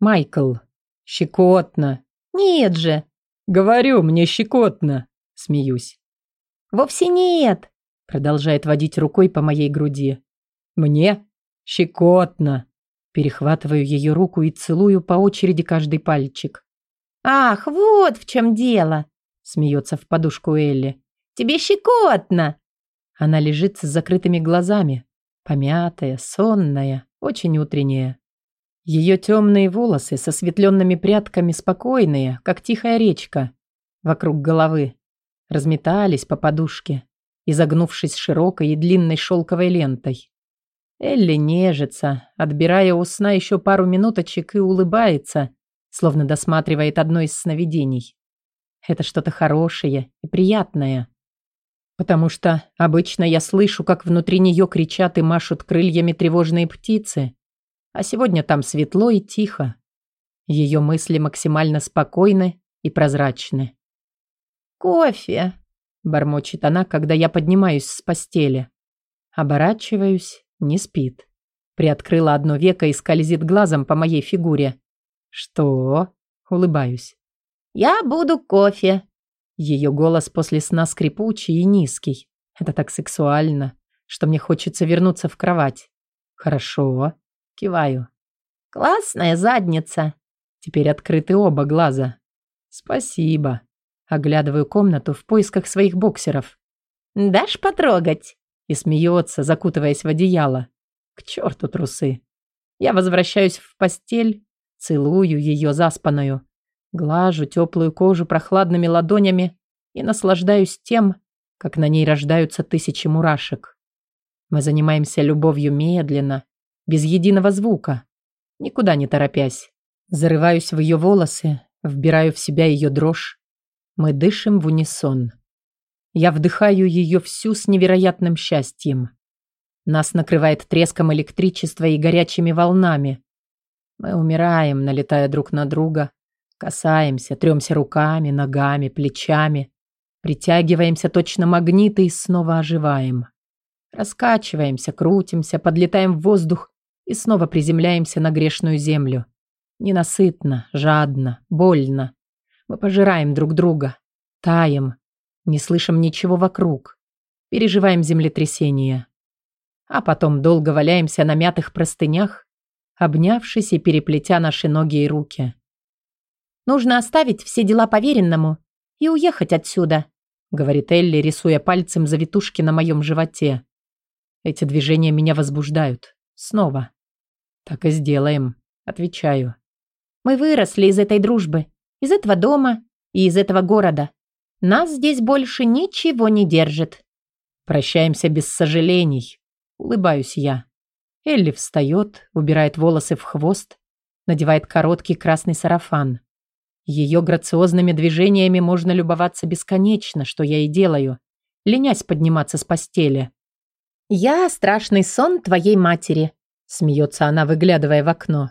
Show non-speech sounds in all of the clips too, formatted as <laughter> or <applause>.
Майкл. Щекотно. Нет же. Говорю, мне щекотно. Смеюсь. Вовсе нет. Продолжает водить рукой по моей груди. Мне щекотно. Перехватываю ее руку и целую по очереди каждый пальчик. Ах, вот в чем дело. Смеется в подушку Элли. Тебе щекотно. Она лежит с закрытыми глазами. Помятая, сонная, очень утренняя. Ее темные волосы со светленными прядками спокойные, как тихая речка, вокруг головы. Разметались по подушке, изогнувшись широкой и длинной шелковой лентой. Элли нежится, отбирая у сна еще пару минуточек и улыбается, словно досматривает одно из сновидений. Это что-то хорошее и приятное. Потому что обычно я слышу, как внутри нее кричат и машут крыльями тревожные птицы, а сегодня там светло и тихо. Ее мысли максимально спокойны и прозрачны. «Кофе!» – бормочет она, когда я поднимаюсь с постели. Оборачиваюсь не спит. Приоткрыла одно веко и скользит глазом по моей фигуре. «Что?» Улыбаюсь. «Я буду кофе». Ее голос после сна скрипучий и низкий. Это так сексуально, что мне хочется вернуться в кровать. «Хорошо». Киваю. «Классная задница». Теперь открыты оба глаза. «Спасибо». Оглядываю комнату в поисках своих боксеров. «Дашь потрогать?» и смеется, закутываясь в одеяло. К черту трусы. Я возвращаюсь в постель, целую ее заспанную, глажу теплую кожу прохладными ладонями и наслаждаюсь тем, как на ней рождаются тысячи мурашек. Мы занимаемся любовью медленно, без единого звука, никуда не торопясь. Зарываюсь в ее волосы, вбираю в себя ее дрожь. Мы дышим в унисон. Я вдыхаю ее всю с невероятным счастьем. Нас накрывает треском электричества и горячими волнами. Мы умираем, налетая друг на друга, касаемся, тремся руками, ногами, плечами, притягиваемся точно магниты и снова оживаем. Раскачиваемся, крутимся, подлетаем в воздух и снова приземляемся на грешную землю. Ненасытно, жадно, больно. Мы пожираем друг друга, таем, не слышим ничего вокруг. Переживаем землетрясение. А потом долго валяемся на мятых простынях, обнявшись и переплетя наши ноги и руки. «Нужно оставить все дела поверенному и уехать отсюда», говорит Элли, рисуя пальцем завитушки на моем животе. Эти движения меня возбуждают. Снова. «Так и сделаем», отвечаю. «Мы выросли из этой дружбы, из этого дома и из этого города. Нас здесь больше ничего не держит. Прощаемся без сожалений. Улыбаюсь я. Элли встает, убирает волосы в хвост, надевает короткий красный сарафан. Ее грациозными движениями можно любоваться бесконечно, что я и делаю, ленясь подниматься с постели. «Я страшный сон твоей матери», — смеется она, выглядывая в окно.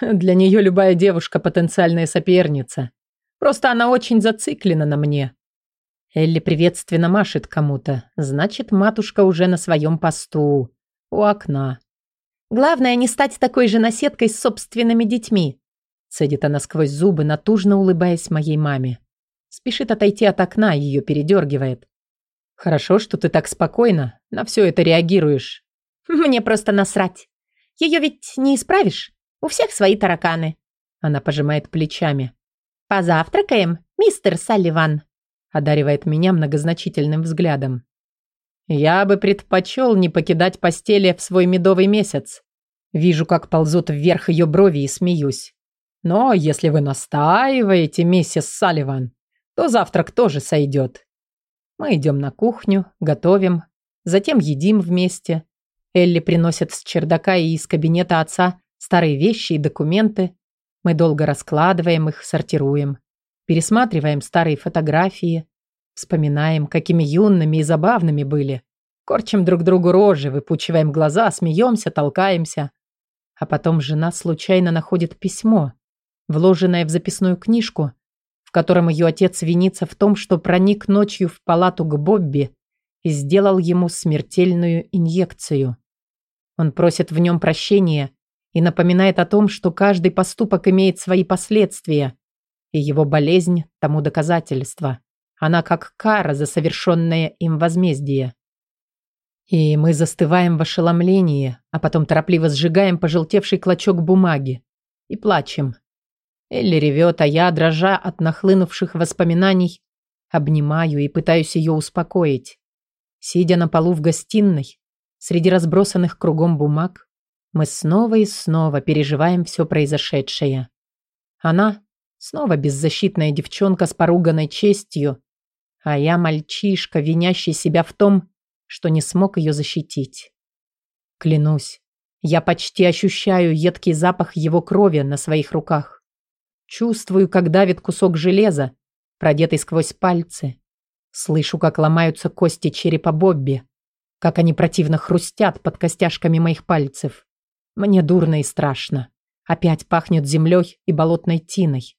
«Для нее любая девушка — потенциальная соперница. Просто она очень зациклена на мне. Элли приветственно машет кому-то. Значит, матушка уже на своем посту. У окна. Главное не стать такой же наседкой с собственными детьми. Цедит она сквозь зубы, натужно улыбаясь моей маме. Спешит отойти от окна, ее передергивает. Хорошо, что ты так спокойно на все это реагируешь. Мне просто насрать. Ее ведь не исправишь. У всех свои тараканы. Она пожимает плечами. Позавтракаем, мистер Салливан одаривает меня многозначительным взглядом. Я бы предпочел не покидать постели в свой медовый месяц. Вижу, как ползут вверх ее брови и смеюсь. Но если вы настаиваете, миссис Салливан, то завтрак тоже сойдет. Мы идем на кухню, готовим, затем едим вместе. Элли приносит с чердака и из кабинета отца старые вещи и документы. Мы долго раскладываем их, сортируем. Пересматриваем старые фотографии, вспоминаем, какими юными и забавными были. Корчим друг другу рожи, выпучиваем глаза, смеемся, толкаемся. А потом жена случайно находит письмо, вложенное в записную книжку, в котором ее отец винится в том, что проник ночью в палату к Бобби и сделал ему смертельную инъекцию. Он просит в нем прощения и напоминает о том, что каждый поступок имеет свои последствия, и его болезнь тому доказательство. Она как кара за совершенное им возмездие. И мы застываем в ошеломлении, а потом торопливо сжигаем пожелтевший клочок бумаги и плачем. Элли ревет, а я, дрожа от нахлынувших воспоминаний, обнимаю и пытаюсь ее успокоить. Сидя на полу в гостиной, среди разбросанных кругом бумаг, мы снова и снова переживаем все произошедшее. Она снова беззащитная девчонка с поруганной честью, а я мальчишка, винящий себя в том, что не смог ее защитить. Клянусь, я почти ощущаю едкий запах его крови на своих руках. Чувствую, как давит кусок железа, продетый сквозь пальцы. Слышу, как ломаются кости черепа Бобби, как они противно хрустят под костяшками моих пальцев. Мне дурно и страшно. Опять пахнет землей и болотной тиной.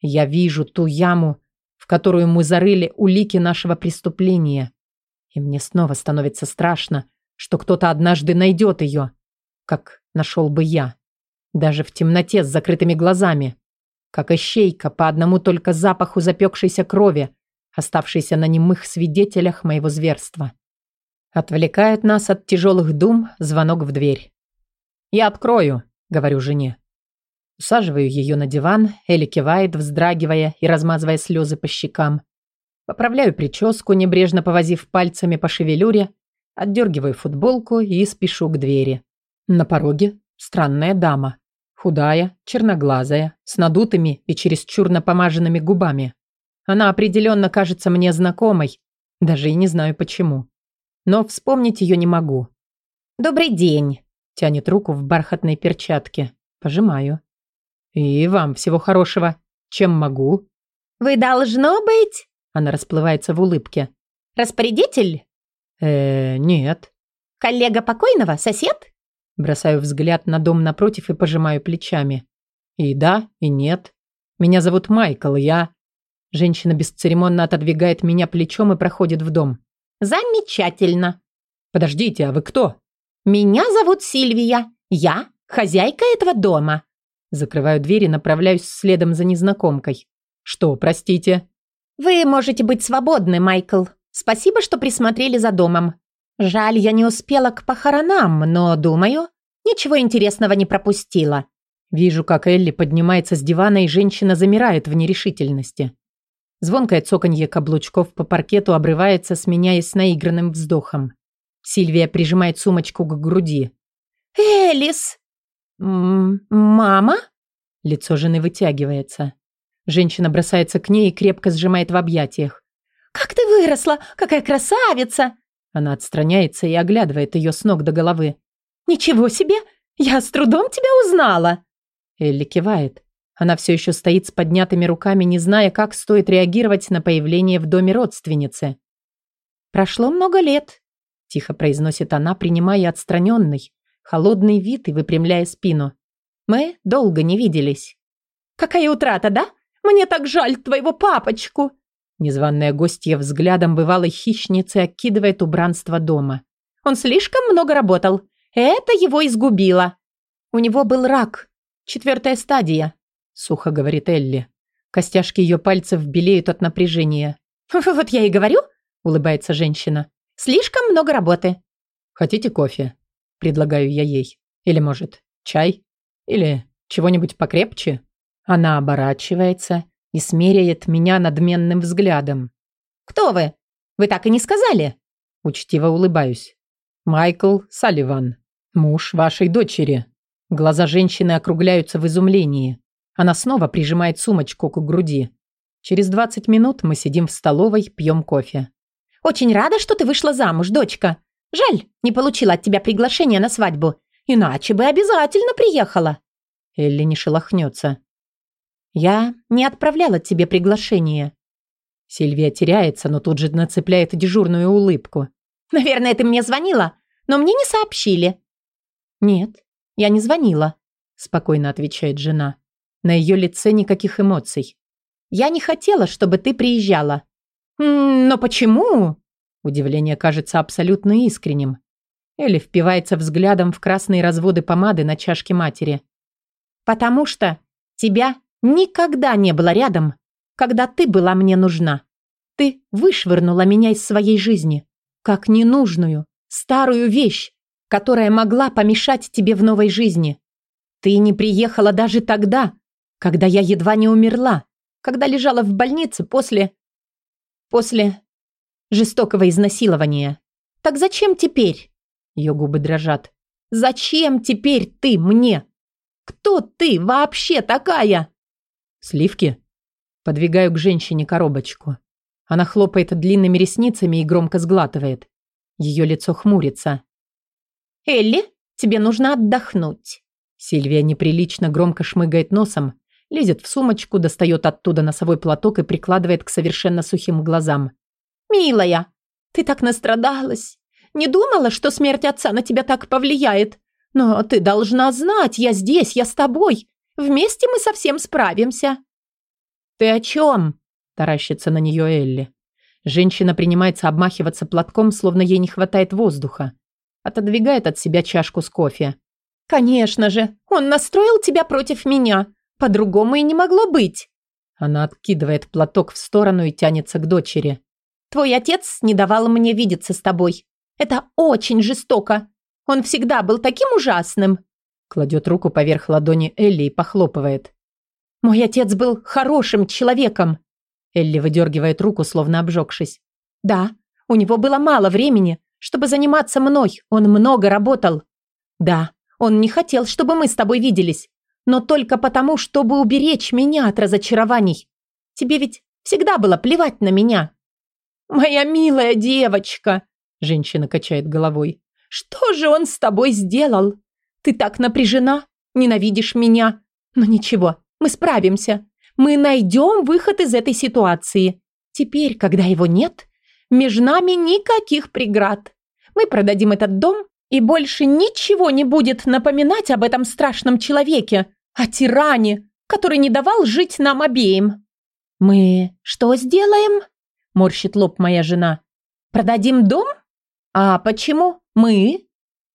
Я вижу ту яму, в которую мы зарыли улики нашего преступления. И мне снова становится страшно, что кто-то однажды найдет ее, как нашел бы я. Даже в темноте с закрытыми глазами. Как ищейка по одному только запаху запекшейся крови, оставшейся на немых свидетелях моего зверства. Отвлекает нас от тяжелых дум звонок в дверь. «Я открою», — говорю жене. Усаживаю ее на диван, Элли кивает, вздрагивая и размазывая слезы по щекам. Поправляю прическу, небрежно повозив пальцами по шевелюре, отдергиваю футболку и спешу к двери. На пороге странная дама. Худая, черноглазая, с надутыми и чересчур напомаженными губами. Она определенно кажется мне знакомой, даже и не знаю почему. Но вспомнить ее не могу. «Добрый день!» Тянет руку в бархатной перчатке. Пожимаю. «И вам всего хорошего. Чем могу?» «Вы должно быть...» Она расплывается в улыбке. «Распорядитель?» э нет». «Коллега покойного? Сосед?» Бросаю взгляд на дом напротив и пожимаю плечами. И да, и нет. Меня зовут Майкл, я... Женщина бесцеремонно отодвигает меня плечом и проходит в дом. «Замечательно!» «Подождите, а вы кто?» «Меня зовут Сильвия. Я хозяйка этого дома». Закрываю дверь и направляюсь следом за незнакомкой. «Что, простите?» «Вы можете быть свободны, Майкл. Спасибо, что присмотрели за домом. Жаль, я не успела к похоронам, но, думаю, ничего интересного не пропустила». Вижу, как Элли поднимается с дивана, и женщина замирает в нерешительности. Звонкое цоканье каблучков по паркету обрывается, сменяясь наигранным вздохом. Сильвия прижимает сумочку к груди. «Элис!» М «Мама?» Лицо жены вытягивается. Женщина бросается к ней и крепко сжимает в объятиях. «Как ты выросла! Какая красавица!» Она отстраняется и оглядывает ее с ног до головы. «Ничего себе! Я с трудом тебя узнала!» Элли кивает. Она все еще стоит с поднятыми руками, не зная, как стоит реагировать на появление в доме родственницы. «Прошло много лет. Тихо произносит она, принимая отстраненный, холодный вид и выпрямляя спину. Мы долго не виделись. «Какая утрата, да? Мне так жаль твоего папочку!» Незваная гостья взглядом бывалой хищницы окидывает убранство дома. «Он слишком много работал. Это его изгубило. У него был рак. Четвертая стадия», — сухо говорит Элли. Костяшки ее пальцев белеют от напряжения. <laughs> «Вот я и говорю», — улыбается женщина. Слишком много работы. Хотите кофе? Предлагаю я ей. Или, может, чай? Или чего-нибудь покрепче? Она оборачивается и смеряет меня надменным взглядом. «Кто вы? Вы так и не сказали?» Учтиво улыбаюсь. «Майкл Салливан, муж вашей дочери». Глаза женщины округляются в изумлении. Она снова прижимает сумочку к груди. Через 20 минут мы сидим в столовой, пьем кофе. Очень рада, что ты вышла замуж, дочка. Жаль, не получила от тебя приглашение на свадьбу. Иначе бы обязательно приехала». Элли не шелохнется. «Я не отправляла тебе приглашение». Сильвия теряется, но тут же нацепляет дежурную улыбку. «Наверное, ты мне звонила, но мне не сообщили». «Нет, я не звонила», – спокойно отвечает жена. На ее лице никаких эмоций. «Я не хотела, чтобы ты приезжала. «Но почему?» Удивление кажется абсолютно искренним. Элли впивается взглядом в красные разводы помады на чашке матери. «Потому что тебя никогда не было рядом, когда ты была мне нужна. Ты вышвырнула меня из своей жизни, как ненужную, старую вещь, которая могла помешать тебе в новой жизни. Ты не приехала даже тогда, когда я едва не умерла, когда лежала в больнице после... после жестокого изнасилования. Так зачем теперь? Ее губы дрожат. Зачем теперь ты мне? Кто ты вообще такая? Сливки? Подвигаю к женщине коробочку. Она хлопает длинными ресницами и громко сглатывает. Ее лицо хмурится. «Элли, тебе нужно отдохнуть». Сильвия неприлично громко шмыгает носом, лезет в сумочку, достает оттуда носовой платок и прикладывает к совершенно сухим глазам. «Милая, ты так настрадалась. Не думала, что смерть отца на тебя так повлияет. Но ты должна знать, я здесь, я с тобой. Вместе мы совсем справимся». «Ты о чем?» – таращится на нее Элли. Женщина принимается обмахиваться платком, словно ей не хватает воздуха. Отодвигает от себя чашку с кофе. «Конечно же, он настроил тебя против меня. По-другому и не могло быть». Она откидывает платок в сторону и тянется к дочери. «Твой отец не давал мне видеться с тобой. Это очень жестоко. Он всегда был таким ужасным». Кладет руку поверх ладони Элли и похлопывает. «Мой отец был хорошим человеком». Элли выдергивает руку, словно обжегшись. «Да, у него было мало времени, чтобы заниматься мной. Он много работал. Да, он не хотел, чтобы мы с тобой виделись но только потому, чтобы уберечь меня от разочарований. Тебе ведь всегда было плевать на меня». «Моя милая девочка», – женщина качает головой, – «что же он с тобой сделал? Ты так напряжена, ненавидишь меня. Но ничего, мы справимся. Мы найдем выход из этой ситуации. Теперь, когда его нет, между нами никаких преград. Мы продадим этот дом, и больше ничего не будет напоминать об этом страшном человеке, о тиране, который не давал жить нам обеим. Мы что сделаем? Морщит лоб моя жена. Продадим дом? А почему мы?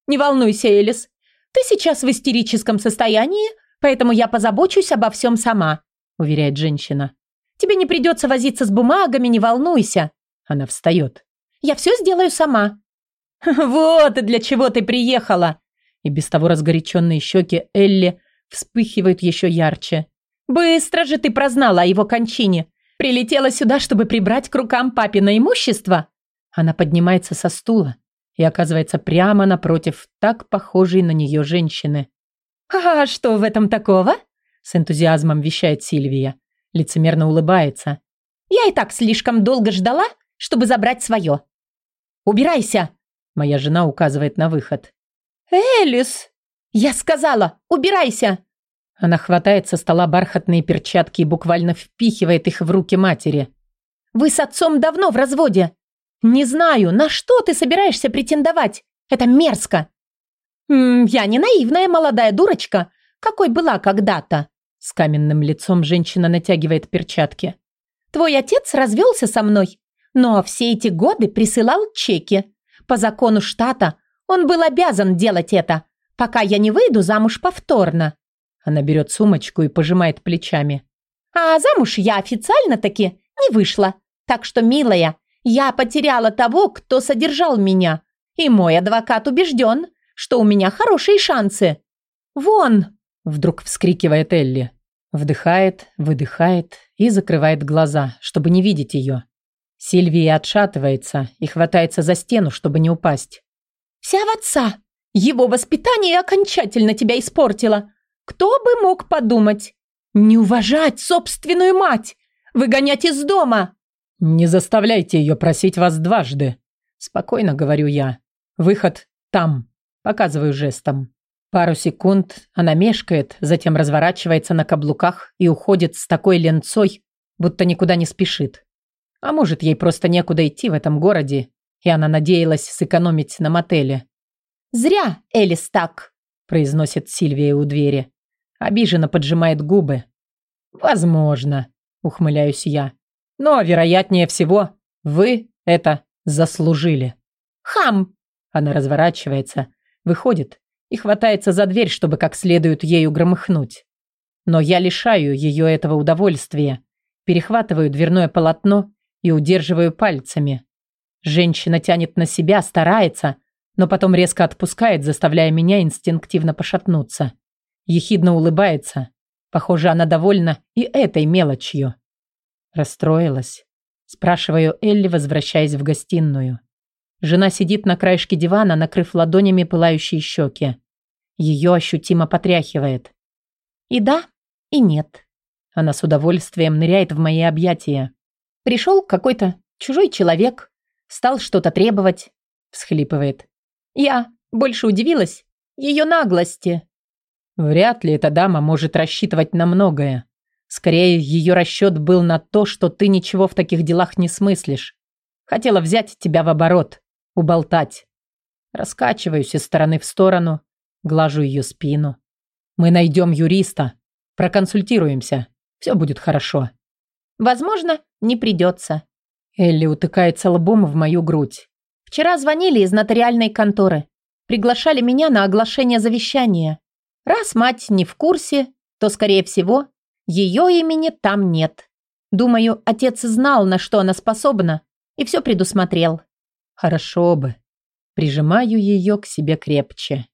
Не волнуйся, Элис. Ты сейчас в истерическом состоянии, поэтому я позабочусь обо всем сама, уверяет женщина. Тебе не придется возиться с бумагами, не волнуйся. Она встает. Я все сделаю сама. Вот для чего ты приехала. И без того разгоряченные щеки Элли вспыхивают еще ярче. «Быстро же ты прознала о его кончине! Прилетела сюда, чтобы прибрать к рукам папино имущество!» Она поднимается со стула и оказывается прямо напротив так похожей на нее женщины. «А что в этом такого?» с энтузиазмом вещает Сильвия. Лицемерно улыбается. «Я и так слишком долго ждала, чтобы забрать свое. Убирайся!» Моя жена указывает на выход. «Элис!» «Я сказала, убирайся!» Она хватает со стола бархатные перчатки и буквально впихивает их в руки матери. «Вы с отцом давно в разводе. Не знаю, на что ты собираешься претендовать. Это мерзко!» М -м, «Я не наивная молодая дурочка, какой была когда-то!» С каменным лицом женщина натягивает перчатки. «Твой отец развелся со мной, но все эти годы присылал чеки. По закону штата он был обязан делать это, пока я не выйду замуж повторно». Она берет сумочку и пожимает плечами. «А замуж я официально-таки не вышла. Так что, милая, я потеряла того, кто содержал меня. И мой адвокат убежден, что у меня хорошие шансы. Вон!» Вдруг вскрикивает Элли. Вдыхает, выдыхает и закрывает глаза, чтобы не видеть ее. Сильвия отшатывается и хватается за стену, чтобы не упасть. «Вся в отца!» Его воспитание окончательно тебя испортило. Кто бы мог подумать? Не уважать собственную мать, выгонять из дома. Не заставляйте ее просить вас дважды. Спокойно говорю я. Выход там. Показываю жестом. Пару секунд она мешкает, затем разворачивается на каблуках и уходит с такой ленцой, будто никуда не спешит. А может, ей просто некуда идти в этом городе, и она надеялась сэкономить на мотеле. «Зря, Элис, так», – произносит Сильвия у двери. Обиженно поджимает губы. «Возможно», – ухмыляюсь я. «Но, вероятнее всего, вы это заслужили». «Хам!» Она разворачивается, выходит и хватается за дверь, чтобы как следует ею громыхнуть. Но я лишаю ее этого удовольствия, перехватываю дверное полотно и удерживаю пальцами. Женщина тянет на себя, старается, но потом резко отпускает, заставляя меня инстинктивно пошатнуться. Ехидно улыбается. Похоже, она довольна и этой мелочью. Расстроилась. Спрашиваю Элли, возвращаясь в гостиную. Жена сидит на краешке дивана, накрыв ладонями пылающие щеки. Ее ощутимо потряхивает. И да, и нет. Она с удовольствием ныряет в мои объятия. Пришел какой-то чужой человек, стал что-то требовать, всхлипывает. Я больше удивилась ее наглости. Вряд ли эта дама может рассчитывать на многое. Скорее, ее расчет был на то, что ты ничего в таких делах не смыслишь. Хотела взять тебя в оборот, уболтать. Раскачиваюсь из стороны в сторону, глажу ее спину. Мы найдем юриста, проконсультируемся. Все будет хорошо. Возможно, не придется. Элли утыкается лбом в мою грудь. Вчера звонили из нотариальной конторы. Приглашали меня на оглашение завещания. Раз мать не в курсе, то, скорее всего, ее имени там нет. Думаю, отец знал, на что она способна, и все предусмотрел. Хорошо бы. Прижимаю ее к себе крепче.